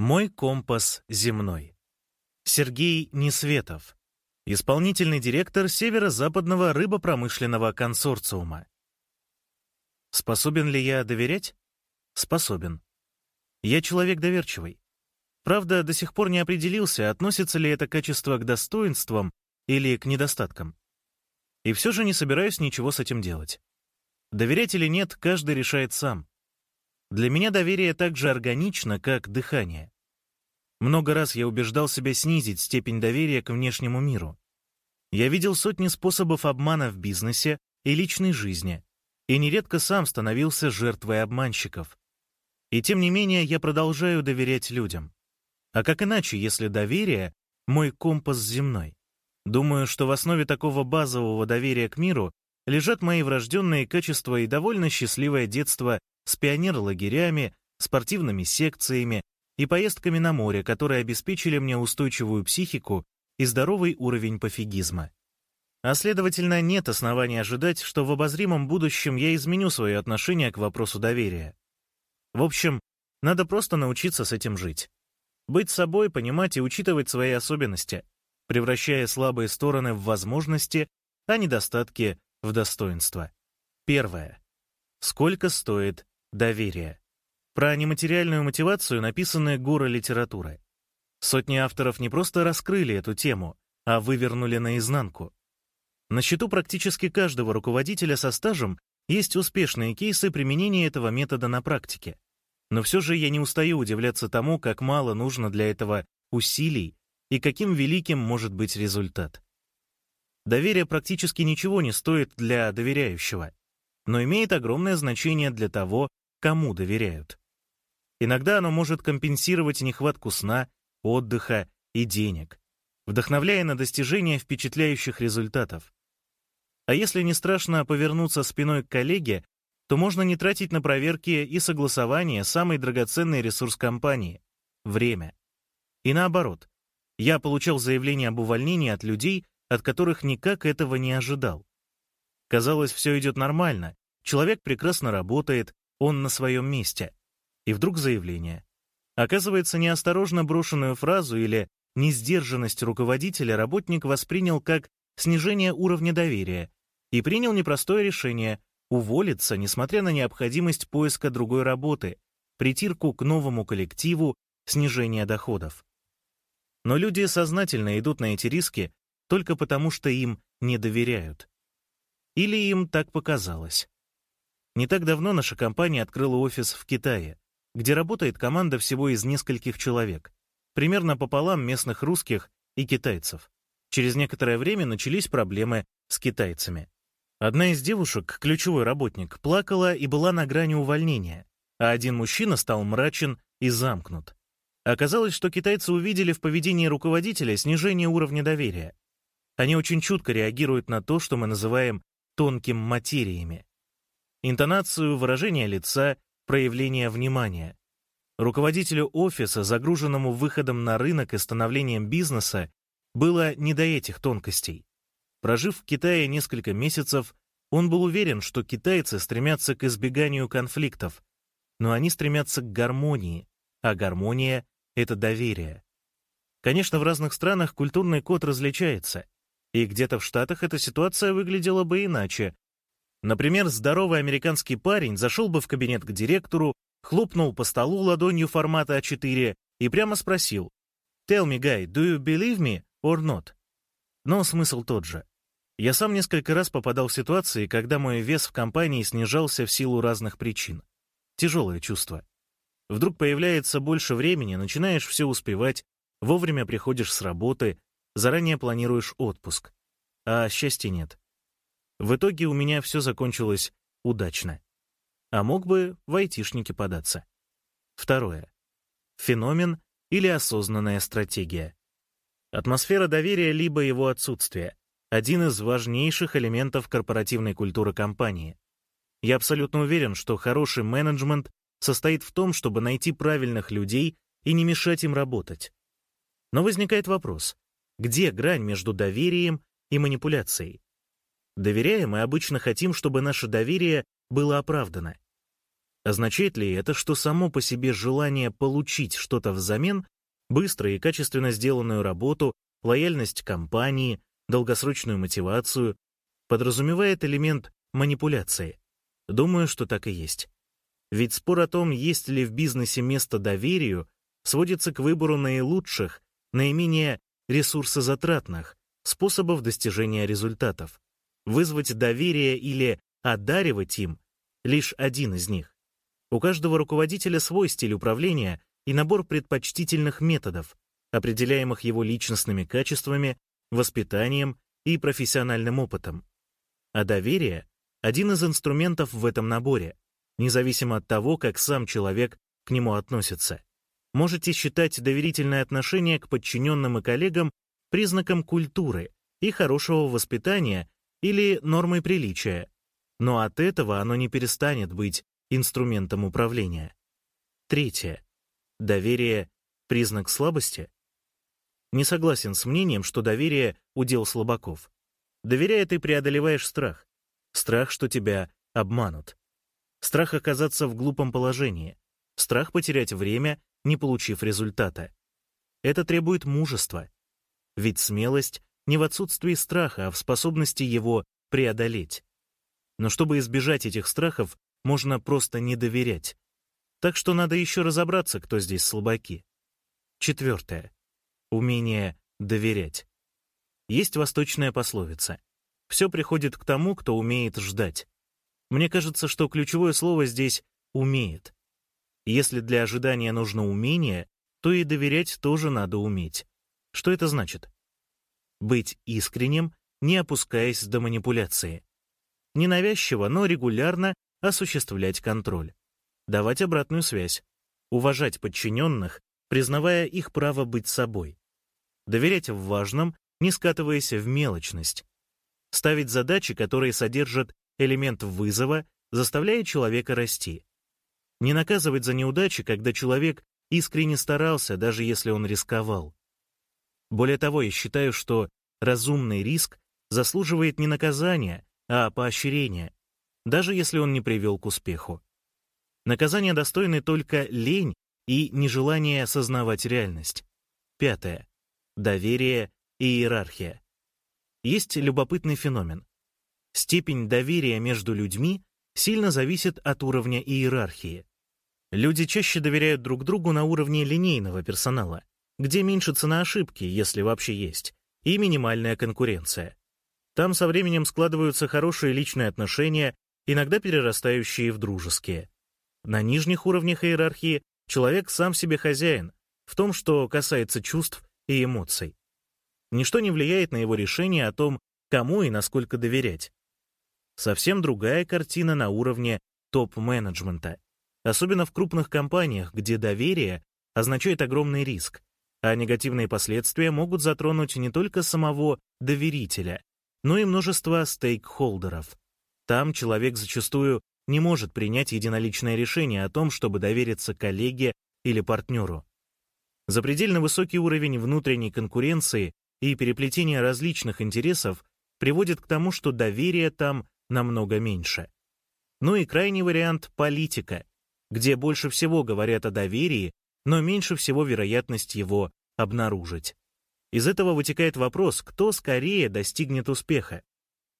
Мой компас земной. Сергей Несветов. Исполнительный директор Северо-Западного рыбопромышленного консорциума. Способен ли я доверять? Способен. Я человек доверчивый. Правда, до сих пор не определился, относится ли это качество к достоинствам или к недостаткам. И все же не собираюсь ничего с этим делать. Доверять или нет, каждый решает сам. Для меня доверие так же органично, как дыхание. Много раз я убеждал себя снизить степень доверия к внешнему миру. Я видел сотни способов обмана в бизнесе и личной жизни, и нередко сам становился жертвой обманщиков. И тем не менее я продолжаю доверять людям. А как иначе, если доверие — мой компас земной? Думаю, что в основе такого базового доверия к миру лежат мои врожденные качества и довольно счастливое детство с пионер-лагерями, спортивными секциями и поездками на море, которые обеспечили мне устойчивую психику и здоровый уровень пофигизма. А следовательно, нет оснований ожидать, что в обозримом будущем я изменю свое отношение к вопросу доверия. В общем, надо просто научиться с этим жить. Быть собой, понимать и учитывать свои особенности, превращая слабые стороны в возможности, а недостатки в достоинство. Первое. Сколько стоит доверие? Про нематериальную мотивацию написаны горы литературы. Сотни авторов не просто раскрыли эту тему, а вывернули наизнанку. На счету практически каждого руководителя со стажем есть успешные кейсы применения этого метода на практике. Но все же я не устаю удивляться тому, как мало нужно для этого усилий и каким великим может быть результат. Доверие практически ничего не стоит для доверяющего, но имеет огромное значение для того, кому доверяют. Иногда оно может компенсировать нехватку сна, отдыха и денег, вдохновляя на достижение впечатляющих результатов. А если не страшно повернуться спиной к коллеге, то можно не тратить на проверки и согласование самый драгоценный ресурс компании — время. И наоборот, я получал заявление об увольнении от людей, от которых никак этого не ожидал. Казалось, все идет нормально, человек прекрасно работает, он на своем месте. И вдруг заявление. Оказывается, неосторожно брошенную фразу или несдержанность руководителя работник воспринял как снижение уровня доверия и принял непростое решение уволиться, несмотря на необходимость поиска другой работы, притирку к новому коллективу, снижение доходов. Но люди сознательно идут на эти риски, только потому, что им не доверяют. Или им так показалось. Не так давно наша компания открыла офис в Китае, где работает команда всего из нескольких человек, примерно пополам местных русских и китайцев. Через некоторое время начались проблемы с китайцами. Одна из девушек, ключевой работник, плакала и была на грани увольнения, а один мужчина стал мрачен и замкнут. Оказалось, что китайцы увидели в поведении руководителя снижение уровня доверия, они очень чутко реагируют на то, что мы называем тонким материями. Интонацию, выражение лица, проявление внимания. Руководителю офиса, загруженному выходом на рынок и становлением бизнеса, было не до этих тонкостей. Прожив в Китае несколько месяцев, он был уверен, что китайцы стремятся к избеганию конфликтов, но они стремятся к гармонии, а гармония — это доверие. Конечно, в разных странах культурный код различается — и где-то в Штатах эта ситуация выглядела бы иначе. Например, здоровый американский парень зашел бы в кабинет к директору, хлопнул по столу ладонью формата А4 и прямо спросил «Tell me, guy, do you believe me or not?» Но смысл тот же. Я сам несколько раз попадал в ситуации, когда мой вес в компании снижался в силу разных причин. Тяжелое чувство. Вдруг появляется больше времени, начинаешь все успевать, вовремя приходишь с работы, заранее планируешь отпуск. А счастья нет. В итоге у меня все закончилось удачно. А мог бы в айтишники податься. Второе. Феномен или осознанная стратегия. Атмосфера доверия либо его отсутствие — один из важнейших элементов корпоративной культуры компании. Я абсолютно уверен, что хороший менеджмент состоит в том, чтобы найти правильных людей и не мешать им работать. Но возникает вопрос, где грань между доверием и манипуляцией? Доверяя, мы обычно хотим, чтобы наше доверие было оправдано. Означает ли это, что само по себе желание получить что-то взамен, быстро и качественно сделанную работу, лояльность компании, долгосрочную мотивацию, подразумевает элемент манипуляции? Думаю, что так и есть. Ведь спор о том, есть ли в бизнесе место доверию, сводится к выбору наилучших, наименее ресурсозатратных способов достижения результатов. Вызвать доверие или одаривать им — лишь один из них. У каждого руководителя свой стиль управления и набор предпочтительных методов, определяемых его личностными качествами, воспитанием и профессиональным опытом. А доверие — один из инструментов в этом наборе, независимо от того, как сам человек к нему относится. Можете считать доверительное отношение к подчиненным и коллегам признаком культуры и хорошего воспитания или нормой приличия, но от этого оно не перестанет быть инструментом управления. Третье. Доверие — признак слабости? Не согласен с мнением, что доверие — удел слабаков. Доверяя, ты преодолеваешь страх. Страх, что тебя обманут. Страх оказаться в глупом положении. Страх потерять время, не получив результата. Это требует мужества. Ведь смелость не в отсутствии страха, а в способности его преодолеть. Но чтобы избежать этих страхов, можно просто не доверять. Так что надо еще разобраться, кто здесь слабаки. Четвертое. Умение доверять. Есть восточная пословица. Все приходит к тому, кто умеет ждать. Мне кажется, что ключевое слово здесь «умеет». Если для ожидания нужно умение, то и доверять тоже надо уметь. Что это значит? Быть искренним, не опускаясь до манипуляции. Ненавязчиво, но регулярно осуществлять контроль. Давать обратную связь. Уважать подчиненных, признавая их право быть собой. Доверять в важном, не скатываясь в мелочность. Ставить задачи, которые содержат элемент вызова, заставляя человека расти. Не наказывать за неудачи, когда человек искренне старался, даже если он рисковал. Более того, я считаю, что разумный риск заслуживает не наказания, а поощрения, даже если он не привел к успеху. Наказания достойны только лень и нежелание осознавать реальность. Пятое. Доверие и иерархия. Есть любопытный феномен. Степень доверия между людьми сильно зависит от уровня иерархии. Люди чаще доверяют друг другу на уровне линейного персонала, где меньше цена ошибки, если вообще есть, и минимальная конкуренция. Там со временем складываются хорошие личные отношения, иногда перерастающие в дружеские. На нижних уровнях иерархии человек сам себе хозяин, в том, что касается чувств и эмоций. Ничто не влияет на его решение о том, кому и насколько доверять. Совсем другая картина на уровне топ-менеджмента особенно в крупных компаниях, где доверие означает огромный риск, а негативные последствия могут затронуть не только самого доверителя, но и множество стейкхолдеров. Там человек зачастую не может принять единоличное решение о том, чтобы довериться коллеге или партнеру. Запредельно высокий уровень внутренней конкуренции и переплетение различных интересов приводит к тому, что доверия там намного меньше. Ну и крайний вариант — политика, где больше всего говорят о доверии, но меньше всего вероятность его обнаружить. Из этого вытекает вопрос, кто скорее достигнет успеха.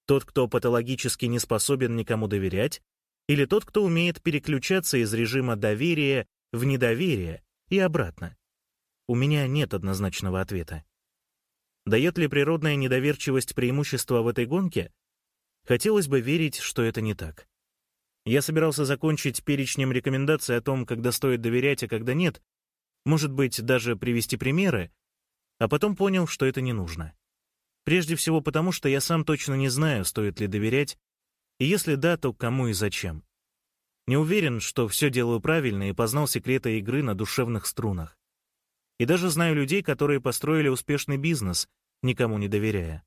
Тот, кто патологически не способен никому доверять, или тот, кто умеет переключаться из режима доверия в недоверие и обратно? У меня нет однозначного ответа. Дает ли природная недоверчивость преимущество в этой гонке? Хотелось бы верить, что это не так. Я собирался закончить перечнем рекомендаций о том, когда стоит доверять, а когда нет, может быть, даже привести примеры, а потом понял, что это не нужно. Прежде всего потому, что я сам точно не знаю, стоит ли доверять, и если да, то кому и зачем. Не уверен, что все делаю правильно и познал секреты игры на душевных струнах. И даже знаю людей, которые построили успешный бизнес, никому не доверяя.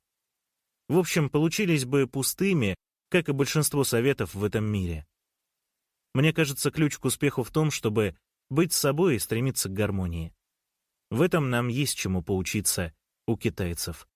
В общем, получились бы пустыми, как и большинство советов в этом мире. Мне кажется, ключ к успеху в том, чтобы быть собой и стремиться к гармонии. В этом нам есть чему поучиться у китайцев.